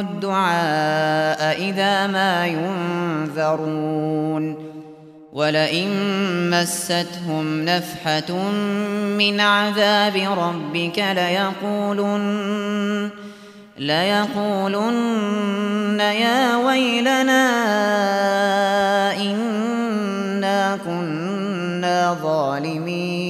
الدعاء إذا ما ينذرون. ولئن مستهم نفحة من عذاب ربك ليقولن ليقولن يا ويلنا إنا كنا ظالمين.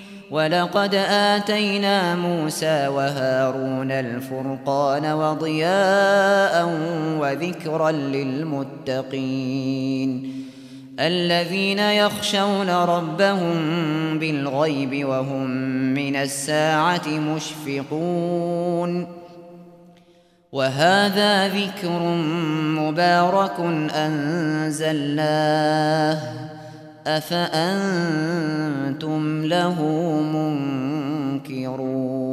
وَلَقَدْ آتَيْنَا مُوسَى وَهَارُونَ الْفُرْقَانَ وَضِيَاءً وَذِكْرًا لِلْمُتَّقِينَ الذين يخشون ربهم بالغيب وهم من الساعة مشفقون وهذا ذكر مبارك أنزلناه أفأنتم له منكرون؟